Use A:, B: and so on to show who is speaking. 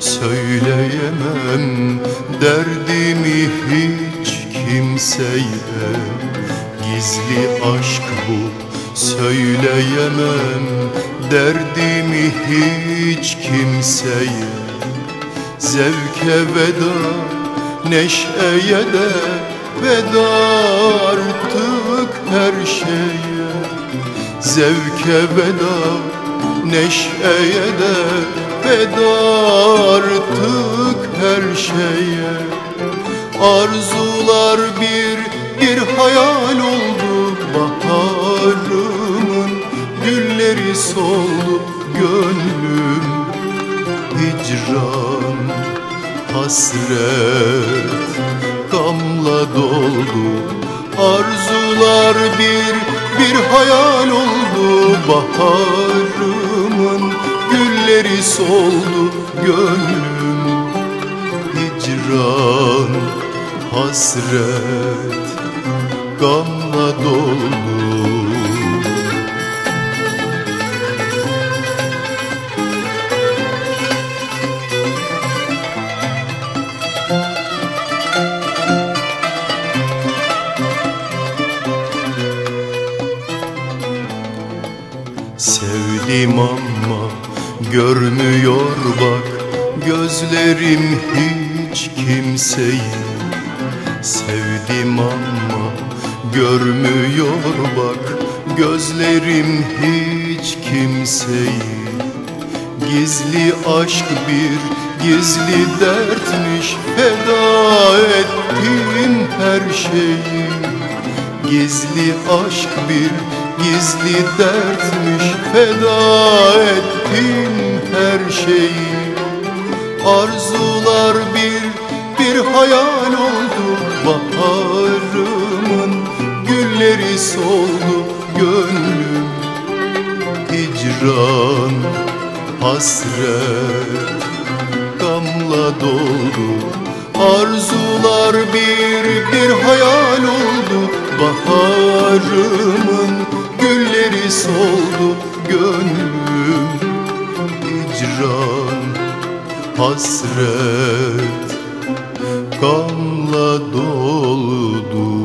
A: söyleyemem. Derdimi hiç kimseye Gizli aşk bu söyleyemem. Derdimi hiç kimseye Zevke veda, neşeye de veda artık her şeye. Zevke veda, neşeye de veda artık her şeye. Arzular bir bir hayal oldu Baharımın gülleri soldu gönlüm. Hicran, hasret, gamla doldu. Arzular bir bir hayal oldu Baharımın gülleri soldu gönlüm. Hicran, hasret, gamla doldu Sevdim ama görmüyor bak Gözlerim hiç kimseyi. Sevdim ama görmüyor bak Gözlerim hiç kimseyi. Gizli aşk bir gizli dertmiş Feda ettim her şeyi. Gizli aşk bir gizli dertmiş Feda ettim her şeyi. Arzular bir bir hayal oldu Baharımın gülleri soldu gönlüm. Hicran, hasret, gamla doldu. Arzular bir bir hayal oldu Baharımın soldu gönlüm? Hicran, hasret, gamla doldu